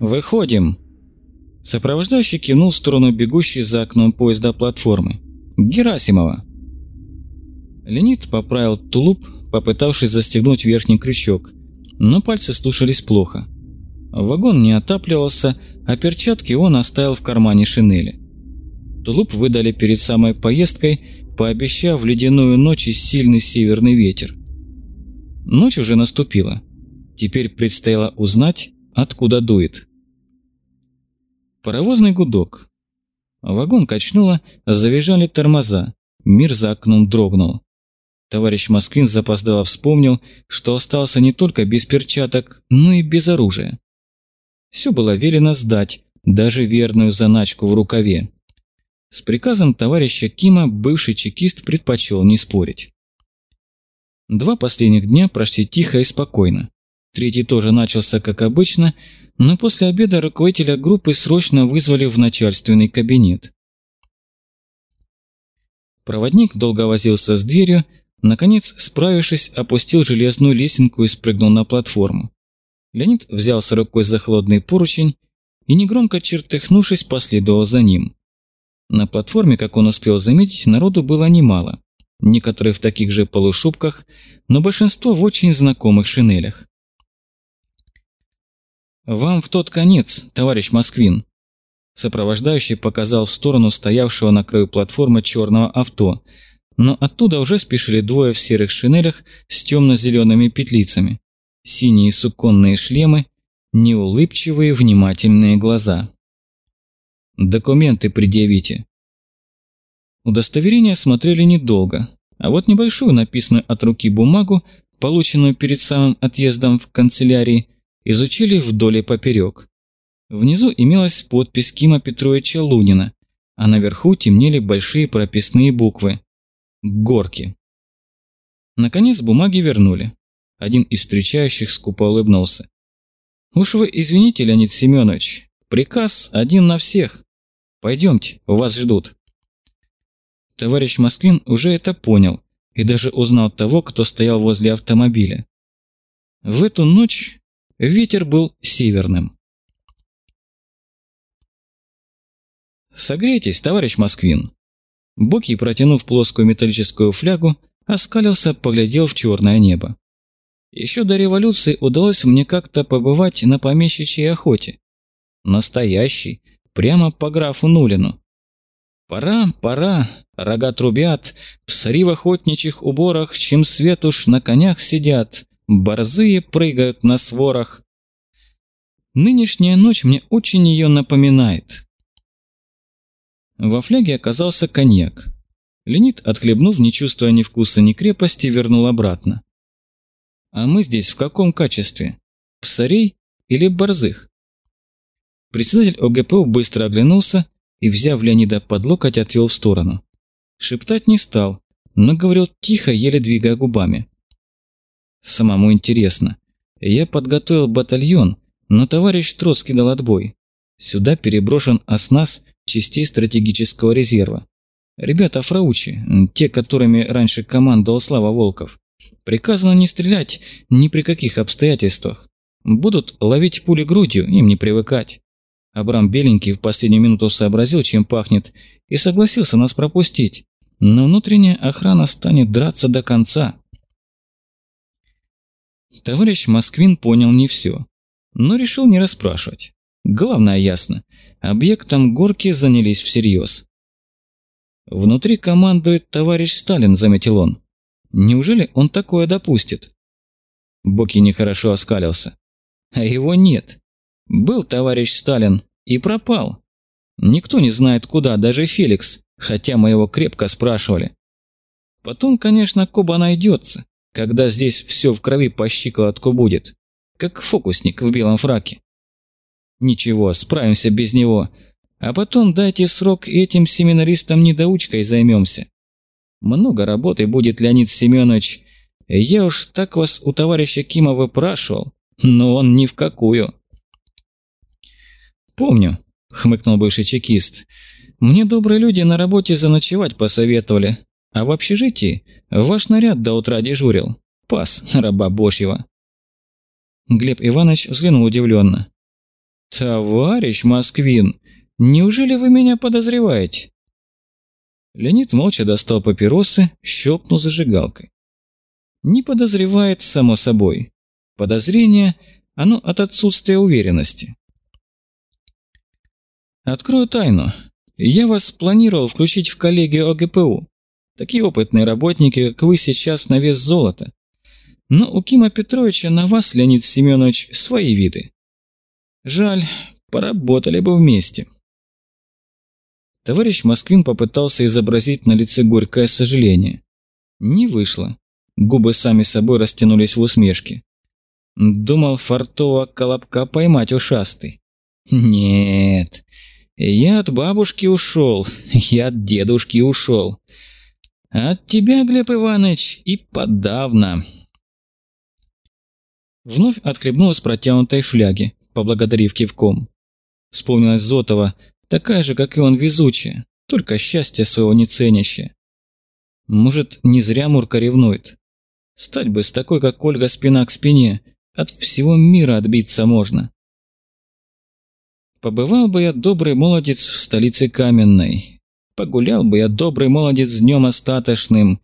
«Выходим!» Сопровождающий кивнул в сторону бегущей за окном поезда платформы. «Герасимова!» Леонид поправил тулуп, попытавшись застегнуть верхний крючок, но пальцы слушались плохо. Вагон не отапливался, а перчатки он оставил в кармане шинели. Тулуп выдали перед самой поездкой, пообещав в ледяную ночь и сильный северный ветер. Ночь уже наступила. Теперь предстояло узнать, откуда дует. Паровозный гудок. Вагон качнуло, завизжали тормоза. Мир за окном дрогнул. Товарищ Москвин запоздало вспомнил, что остался не только без перчаток, но и без оружия. Все было велено сдать, даже верную заначку в рукаве. С приказом товарища Кима бывший чекист предпочел не спорить. Два последних дня прошли тихо и спокойно. Третий тоже начался как обычно, но после обеда руководителя группы срочно вызвали в начальственный кабинет. Проводник долго возился с дверью, наконец, справившись, опустил железную лесенку и спрыгнул на платформу. Леонид взялся рукой за холодный поручень и, негромко чертыхнувшись, последовал за ним. На платформе, как он успел заметить, народу было немало. Некоторые в таких же полушубках, но большинство в очень знакомых шинелях. «Вам в тот конец, товарищ Москвин!» Сопровождающий показал в сторону стоявшего на краю платформы черного авто, но оттуда уже спешили двое в серых шинелях с темно-зелеными петлицами, синие суконные шлемы, неулыбчивые внимательные глаза. «Документы предъявите». Удостоверение смотрели недолго, а вот небольшую написанную от руки бумагу, полученную перед самым отъездом в канцелярии, изучили вдоль и поперек. Внизу имелась подпись Кима Петровича Лунина, а наверху темнели большие прописные буквы «Горки». Наконец бумаги вернули. Один из встречающих скупо улыбнулся. «Уж вы извините, Леонид Семенович, приказ один на всех. Пойдемте, вас ждут». Товарищ Москвин уже это понял и даже узнал того, кто стоял возле автомобиля. В эту ночь Ветер был северным. «Согрейтесь, товарищ Москвин!» Боки, протянув плоскую металлическую флягу, оскалился, поглядел в черное небо. Еще до революции удалось мне как-то побывать на помещичьей охоте. Настоящий, прямо по графу Нулину. Пора, пора, рога трубят, псари в охотничьих уборах, чем свет уж на конях сидят, Борзые прыгают на сворах. Нынешняя ночь мне очень ее напоминает. Во фляге оказался коньяк. Ленит, отхлебнув, не чувствуя ни вкуса, ни крепости, вернул обратно. А мы здесь в каком качестве? Псарей или борзых? Председатель ОГПУ быстро оглянулся и, взяв Леонида под локоть, отвел в сторону. Шептать не стал, но говорил тихо, еле двигая губами. Самому интересно. Я подготовил батальон, но товарищ Троцкий дал отбой. Сюда переброшен оснас частей стратегического резерва. Ребята фраучи, те, которыми раньше командовал Слава Волков. Приказано не стрелять ни при каких обстоятельствах. Будут ловить пули грудью, им не привыкать. Абрам Беленький в последнюю минуту сообразил, чем пахнет, и согласился нас пропустить. Но внутренняя охрана станет драться до конца. Товарищ Москвин понял не все, но решил не расспрашивать. Главное ясно, объектом горки занялись всерьез. «Внутри командует товарищ Сталин», — заметил он. «Неужели он такое допустит?» Боки нехорошо оскалился. «А его нет. Был товарищ Сталин и пропал. Никто не знает куда, даже Феликс, хотя мы его крепко спрашивали. Потом, конечно, Коба найдется, когда здесь все в крови по щиколотку будет, как фокусник в белом фраке. Ничего, справимся без него, а потом дайте срок этим семинаристам-недоучкой займемся. Много работы будет, Леонид Семенович. Я уж так вас у товарища Кима выпрашивал, но он ни в какую. Помню, хмыкнул бывший чекист. Мне добрые люди на работе заночевать посоветовали, а в общежитии ваш наряд до утра дежурил. Пас, раба божьего. Глеб Иванович взглянул удивленно. «Товарищ Москвин, неужели вы меня подозреваете?» Леонид молча достал папиросы, щелкнул зажигалкой. Не подозревает, само собой. Подозрение, оно от отсутствия уверенности. Открою тайну. Я вас планировал включить в коллегию ОГПУ. Такие опытные работники, как вы сейчас, на вес золота. Но у Кима Петровича на вас, Леонид Семенович, свои виды. Жаль, поработали бы вместе. Товарищ Москвин попытался изобразить на лице горькое сожаление. Не вышло. Губы сами собой растянулись в усмешке. Думал фартового колобка поймать ушастый. Нет, я от бабушки ушел, я от дедушки ушел. От тебя, Глеб Иванович, и подавно. Вновь отхлебнул из протянутой фляги, поблагодарив кивком. Вспомнилась Зотова, такая же, как и он, везучая, только счастье своего не ценящее. Может, не зря Мурка ревнует. Стать бы с такой, как Ольга, спина к спине, от всего мира отбиться можно. Побывал бы я добрый молодец в столице Каменной. Погулял бы я добрый молодец днем остаточным.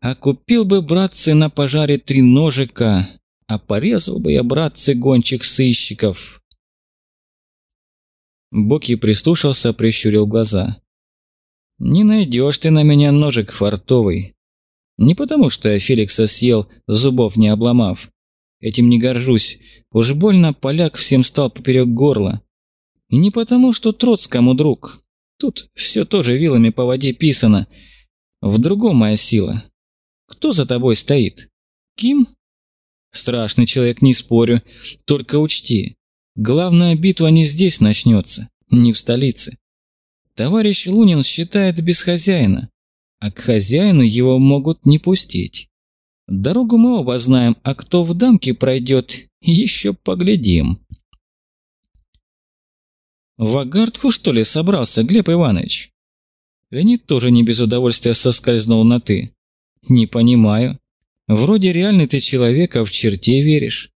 А купил бы, братцы, на пожаре три ножика. А порезал бы я, братцы, гончих сыщиков. Боки прислушался, прищурил глаза. «Не найдешь ты на меня ножик фартовый. Не потому, что я Феликса съел, зубов не обломав. Этим не горжусь. Уж больно поляк всем стал поперек горла. И не потому, что Троцкому друг. Тут все тоже вилами по воде писано. В другом моя сила. Кто за тобой стоит? Ким? Страшный человек, не спорю. Только учти, главная битва не здесь начнется, не в столице. Товарищ Лунин считает без хозяина, а к хозяину его могут не пустить. Дорогу мы оба знаем, а кто в дамке пройдет, еще поглядим. В Агартху, что ли, собрался, Глеб Иванович? Леонид тоже не без удовольствия соскользнул на «ты». Не понимаю. Вроде реальный ты человек, а в черте веришь.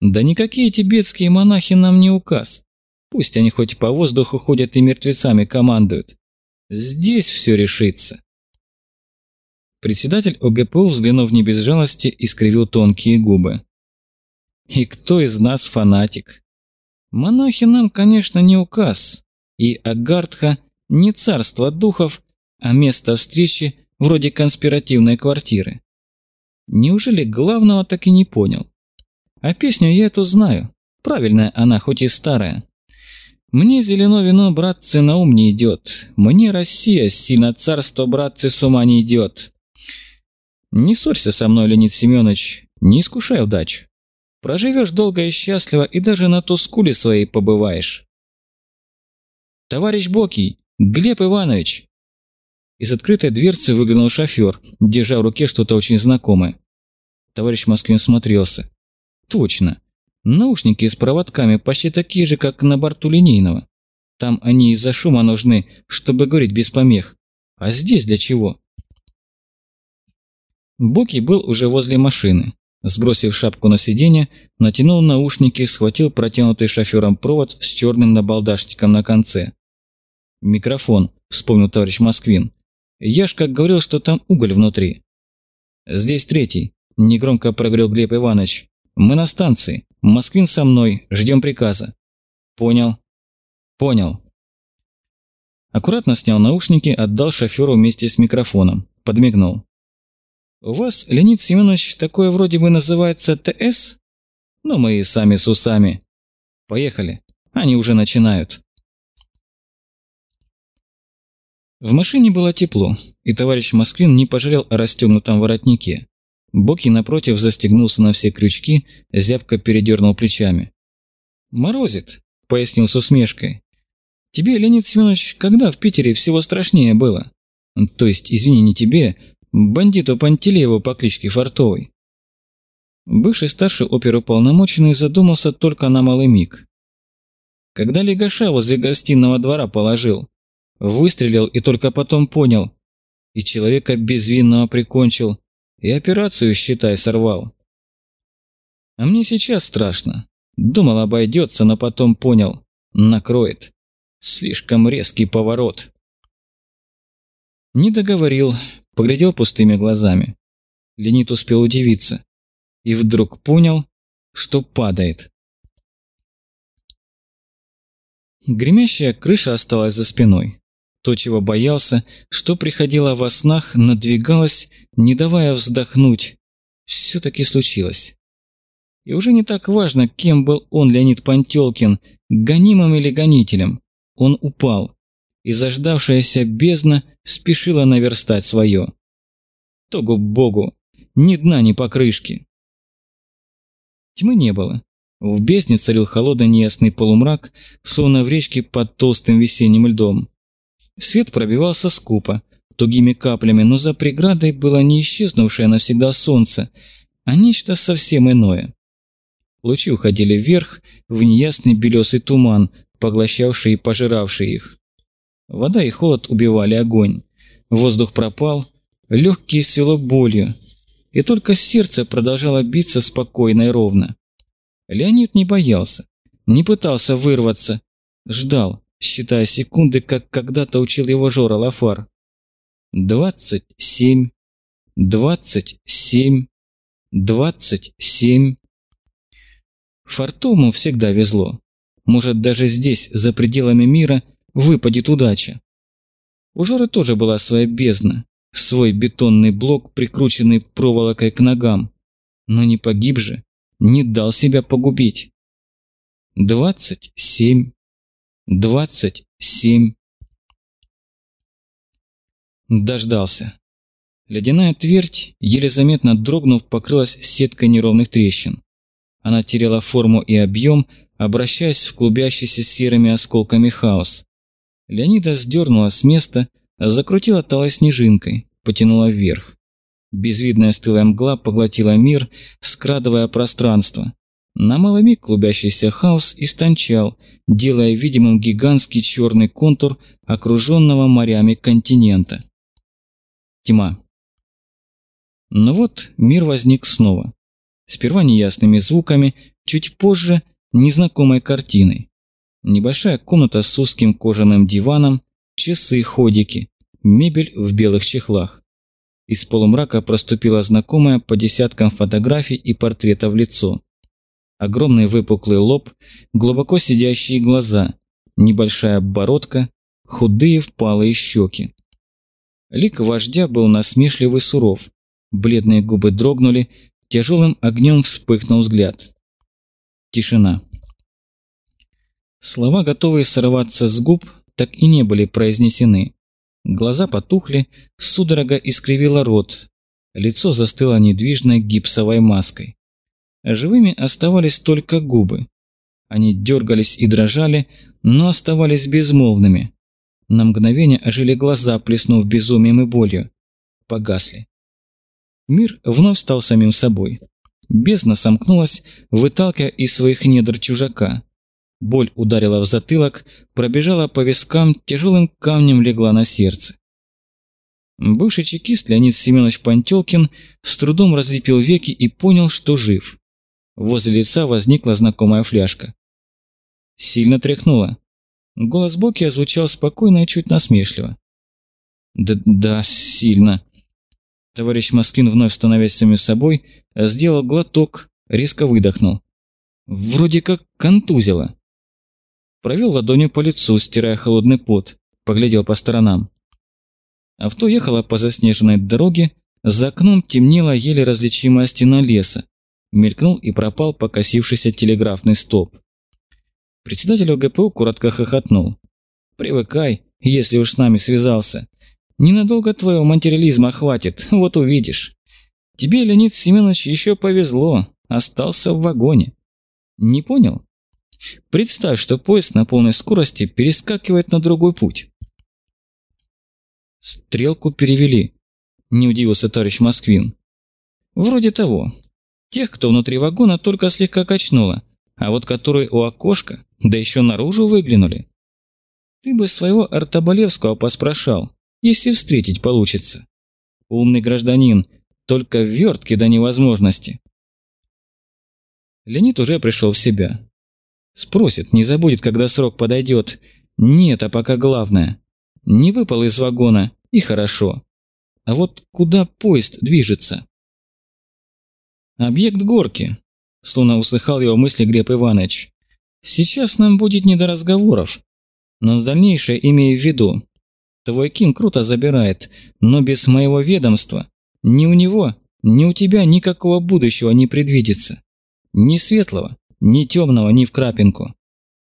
Да никакие тибетские монахи нам не указ. Пусть они хоть по воздуху ходят и мертвецами командуют. Здесь все решится. Председатель ОГПУ, взглянув не без жалости, искривил тонкие губы. И кто из нас фанатик? Монахи нам, конечно, не указ, и Агартха не царство духов, а место встречи вроде конспиративной квартиры. Неужели главного так и не понял? А песню я эту знаю. Правильная она, хоть и старая. Мне зелено вино, братцы, на ум не идет. Мне Россия, сильно царство, братцы, с ума не идет. Не ссорься со мной, Леонид Семенович, не искушай удачу. Проживешь долго и счастливо, и даже на тускуле своей побываешь. Товарищ Бокий, Глеб Иванович! Из открытой дверцы выглянул шофер, держа в руке что-то очень знакомое. Товарищ Москвин смотрелся. Точно. Наушники с проводками почти такие же, как на борту линейного. Там они из-за шума нужны, чтобы говорить без помех. А здесь для чего? Боки был уже возле машины. Сбросив шапку на сиденье, натянул наушники, схватил протянутый шофером провод с черным набалдашником на конце. «Микрофон», – вспомнил товарищ Москвин. «Я ж как говорил, что там уголь внутри». «Здесь третий», – негромко проговорил Глеб Иванович. «Мы на станции. Москвин со мной. Ждем приказа». «Понял». «Понял». Аккуратно снял наушники, отдал шоферу вместе с микрофоном. Подмигнул. У вас, Леонид Семенович, такое вроде бы называется ТС? Ну, мы и сами с усами. Поехали. Они уже начинают. В машине было тепло, и товарищ Москвин не пожалел о расстегнутом воротнике. Боки напротив застегнулся на все крючки, зябко передернул плечами. «Морозит», — пояснил с усмешкой. «Тебе, Леонид Семенович, когда в Питере всего страшнее было? То есть, извини, не тебе, бандиту Пантелееву по кличке Фартовой. Бывший старший оперуполномоченный задумался только на малый миг. Когда легаша возле гостиного двора положил, выстрелил и только потом понял, и человека безвинного прикончил, и операцию, считай, сорвал. А мне сейчас страшно. Думал, обойдется, но потом понял, Накроет. Слишком резкий поворот. Не договорил, поглядел пустыми глазами. Ленит успел удивиться. И вдруг понял, что падает. Гремящая крыша осталась за спиной. То, чего боялся, что приходило во снах, надвигалось, не давая вздохнуть. Все-таки случилось. И уже не так важно, кем был он, Леонид Пантелкин, гонимым или гонителем. Он упал, и заждавшаяся бездна спешила наверстать свое. Тогу богу, ни дна, ни покрышки. Тьмы не было. В бездне царил холодный неясный полумрак, словно в речке под толстым весенним льдом. Свет пробивался скупо, тугими каплями, но за преградой было не исчезнувшее навсегда солнце, а нечто совсем иное. Лучи уходили вверх, в неясный белесый туман, поглощавший и пожиравший их. Вода и холод убивали огонь. Воздух пропал, легкие свело болью, и только сердце продолжало биться спокойно и ровно. Леонид не боялся, не пытался вырваться, ждал, считая секунды, как когда-то учил его Жора Лафар. Двадцать семь, двадцать семь, двадцать семь. Фартому всегда везло. Может, даже здесь, за пределами мира, выпадет удача. У Жоры тоже была своя бездна, свой бетонный блок, прикрученный проволокой к ногам. Но не погиб же, не дал себя погубить. Двадцать семь. Двадцать семь. Дождался. Ледяная твердь, еле заметно дрогнув, покрылась сеткой неровных трещин. Она теряла форму и объем, обращаясь в клубящийся серыми осколками хаос. Леонида сдернула с места, закрутила талой снежинкой, потянула вверх. Безвидная стылая мгла поглотила мир, скрадывая пространство. На малый миг клубящийся хаос истончал, делая видимым гигантский черный контур окруженного морями континента. Тьма. Но вот мир возник снова. Сперва неясными звуками, чуть позже незнакомой картиной. Небольшая комната с узким кожаным диваном, часы-ходики, мебель в белых чехлах. Из полумрака проступила знакомая по десяткам фотографий и портретов лицо. Огромный выпуклый лоб, глубоко сидящие глаза, небольшая бородка, худые впалые щеки. Лик вождя был насмешливый суров. Бледные губы дрогнули, Тяжелым огнем вспыхнул взгляд. Тишина. Слова, готовые сорваться с губ, так и не были произнесены. Глаза потухли, судорога искривила рот. Лицо застыло недвижной гипсовой маской. Живыми оставались только губы. Они дергались и дрожали, но оставались безмолвными. На мгновение ожили глаза, плеснув безумием и болью. Погасли. Мир вновь стал самим собой. Бездна сомкнулась, выталкивая из своих недр чужака. Боль ударила в затылок, пробежала по вискам, тяжелым камнем легла на сердце. Бывший чекист Леонид Семенович Пантелкин с трудом разлепил веки и понял, что жив. Возле лица возникла знакомая фляжка. Сильно тряхнула. Голос Боки озвучал спокойно и чуть насмешливо. «Да, да, сильно», Товарищ Москвин, вновь становясь самим собой, сделал глоток, резко выдохнул. Вроде как контузило. Провел ладонью по лицу, стирая холодный пот, поглядел по сторонам. Авто ехало по заснеженной дороге, за окном темнела еле различимая стена леса. Мелькнул и пропал покосившийся телеграфный столб. Председатель ОГПУ коротко хохотнул. «Привыкай, если уж с нами связался. Ненадолго твоего материализма хватит, вот увидишь. Тебе, Леонид Семенович, еще повезло, остался в вагоне. Не понял? Представь, что поезд на полной скорости перескакивает на другой путь. Стрелку перевели, не удивился товарищ Москвин. Вроде того. Тех, кто внутри вагона, только слегка качнуло, а вот которые у окошка, да еще наружу выглянули. Ты бы своего Артобалевского поспрашал, если встретить получится. Умный гражданин, только вертки до невозможности. Леонид уже пришел в себя. Спросит, не забудет, когда срок подойдет. Нет, а пока главное. Не выпал из вагона, и хорошо. А вот куда поезд движется? Объект горки. Словно услыхал его мысли Глеб Иванович. Сейчас нам будет не до разговоров. Но дальнейшее имею в виду. Твой Ким круто забирает, но без моего ведомства ни у него, ни у тебя никакого будущего не предвидится. Ни светлого, ни темного, ни в крапинку.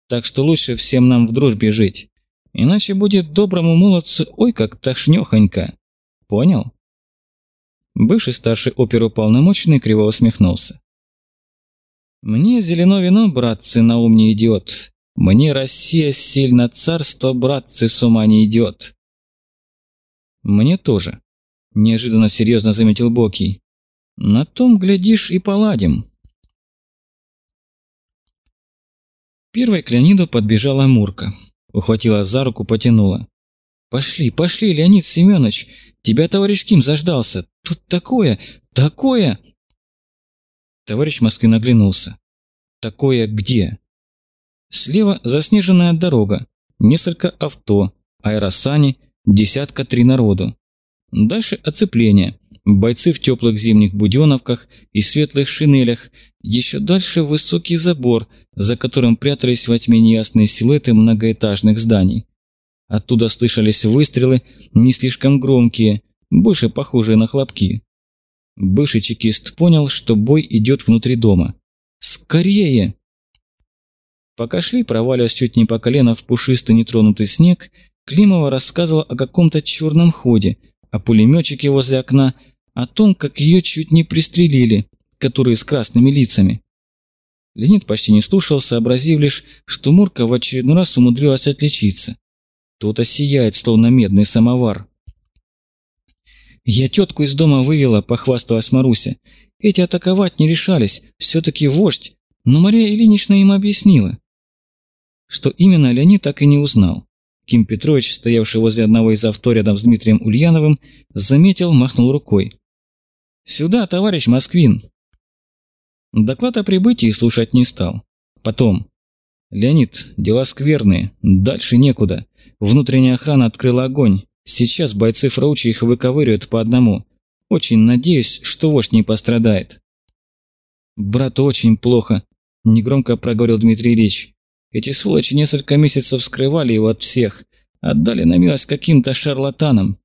Так что лучше всем нам в дружбе жить. Иначе будет доброму молодцу ой как тошнёхонько. Понял? Бывший старший оперуполномоченный криво усмехнулся. «Мне зелено вино, братцы, на ум не идет. Мне Россия сильно царство, братцы, с ума не идет». «Мне тоже», – неожиданно серьезно заметил Бокий. «На том, глядишь, и поладим». Первой к Леониду подбежала Мурка. Ухватила за руку, потянула. «Пошли, пошли, Леонид Семенович! Тебя товарищ Ким заждался! Тут такое, такое!» Товарищ Москвин оглянулся. «Такое где?» Слева заснеженная дорога, несколько авто, аэросани, десятка три народу. Дальше оцепление, бойцы в теплых зимних буденовках и светлых шинелях, еще дальше высокий забор, за которым прятались во тьме неясные силуэты многоэтажных зданий. Оттуда слышались выстрелы, не слишком громкие, больше похожие на хлопки. Бывший чекист понял, что бой идет внутри дома. «Скорее!» Пока шли, проваливаясь чуть не по колено в пушистый нетронутый снег, Климова рассказывала о каком-то черном ходе, о пулеметчике возле окна, о том, как ее чуть не пристрелили, которые с красными лицами. Леонид почти не слушал, сообразив лишь, что Мурка в очередной раз умудрилась отличиться. То-то сияет, словно медный самовар. «Я тетку из дома вывела», – похвасталась Маруся. «Эти атаковать не решались, все-таки вождь, но Мария Ильинична им объяснила». Что именно, Леонид так и не узнал. Ким Петрович, стоявший возле одного из авто рядом с Дмитрием Ульяновым, заметил, махнул рукой. «Сюда, товарищ Москвин!» Доклад о прибытии слушать не стал. Потом. «Леонид, дела скверные, дальше некуда. Внутренняя охрана открыла огонь, Сейчас бойцы Фраучи их выковыривают по одному. Очень надеюсь, что вождь не пострадает. «Брату очень плохо», – негромко проговорил Дмитрий Ильич. «Эти сволочи несколько месяцев скрывали его от всех, отдали на милость каким-то шарлатанам».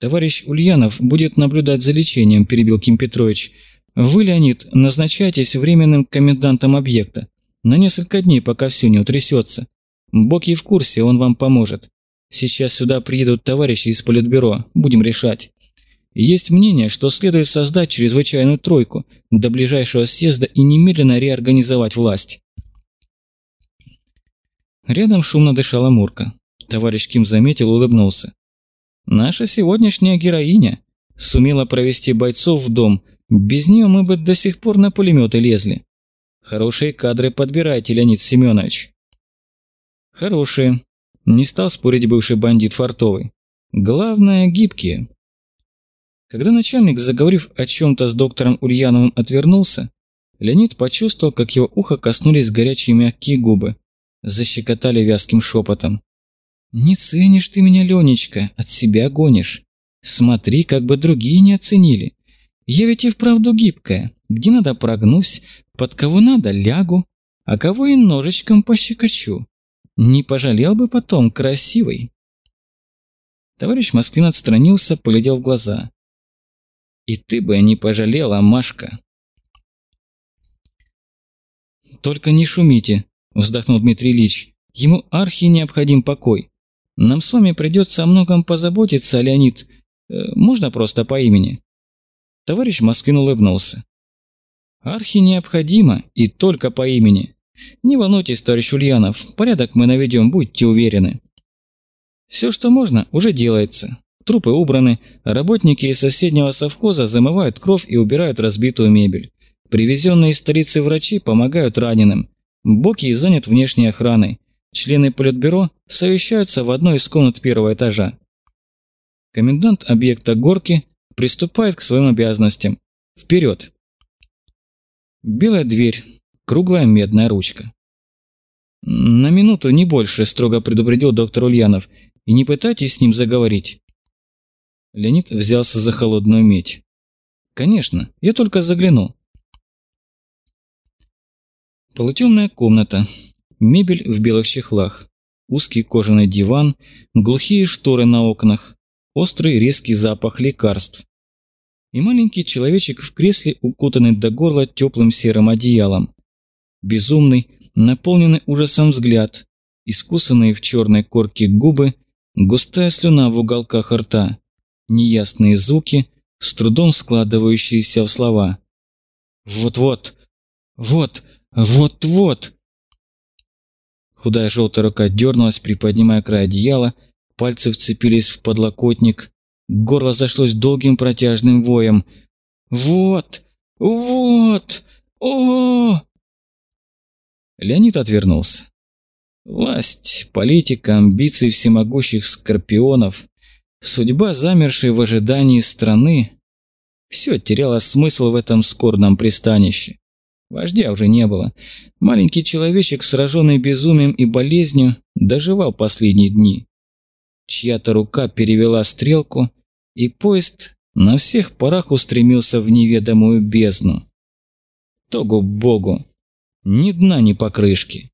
«Товарищ Ульянов будет наблюдать за лечением», – перебил Ким Петрович. «Вы, Леонид, назначайтесь временным комендантом объекта. На несколько дней, пока все не утрясется. Боки в курсе, он вам поможет. Сейчас сюда приедут товарищи из Политбюро, будем решать. Есть мнение, что следует создать чрезвычайную тройку до ближайшего съезда и немедленно реорганизовать власть. Рядом шумно дышала Мурка. Товарищ Ким заметил, улыбнулся. «Наша сегодняшняя героиня сумела провести бойцов в дом. Без нее мы бы до сих пор на пулеметы лезли. Хорошие кадры подбирайте, Леонид Семенович». «Хорошие», не стал спорить бывший бандит Фартовый. Главное, гибкие. Когда начальник, заговорив о чем-то с доктором Ульяновым, отвернулся, Леонид почувствовал, как его ухо коснулись горячие мягкие губы. Защекотали вязким шепотом. «Не ценишь ты меня, Ленечка, от себя гонишь. Смотри, как бы другие не оценили. Я ведь и вправду гибкая. Где надо прогнусь, под кого надо лягу, а кого и ножичком пощекочу. Не пожалел бы потом, красивый. Товарищ Москвин отстранился, поглядел в глаза. И ты бы не пожалела, Машка. Только не шумите, вздохнул Дмитрий Ильич. Ему архи необходим покой. Нам с вами придется о многом позаботиться, Леонид. Э, можно просто по имени? Товарищ Москвин улыбнулся. Архи необходимо и только по имени. Не волнуйтесь, товарищ Ульянов, порядок мы наведем, будьте уверены. Все, что можно, уже делается. Трупы убраны, работники из соседнего совхоза замывают кровь и убирают разбитую мебель. Привезенные из столицы врачи помогают раненым. Боки занят внешней охраной. Члены политбюро совещаются в одной из комнат первого этажа. Комендант объекта горки приступает к своим обязанностям. Вперед! Белая дверь, круглая медная ручка. «На минуту, не больше», – строго предупредил доктор Ульянов. «И не пытайтесь с ним заговорить». Леонид взялся за холодную медь. «Конечно, я только загляну». Полутемная комната, мебель в белых чехлах, узкий кожаный диван, глухие шторы на окнах, острый резкий запах лекарств. И маленький человечек в кресле, укутанный до горла теплым серым одеялом. Безумный, наполненный ужасом взгляд, искусанные в черной корке губы, густая слюна в уголках рта, неясные звуки, с трудом складывающиеся в слова. «Вот-вот! Вот! Вот-вот!» Худая желтая рука дернулась, приподнимая край одеяла, пальцы вцепились в подлокотник, горло зашлось долгим протяжным воем. «Вот! Вот! О!» Леонид отвернулся. Власть, политика, амбиции всемогущих скорпионов, судьба, замершей в ожидании страны – все теряло смысл в этом скорбном пристанище. Вождя уже не было. Маленький человечек, сраженный безумием и болезнью, доживал последние дни. Чья-то рука перевела стрелку, и поезд на всех парах устремился в неведомую бездну. Тогу богу! Ни дна, ни покрышки.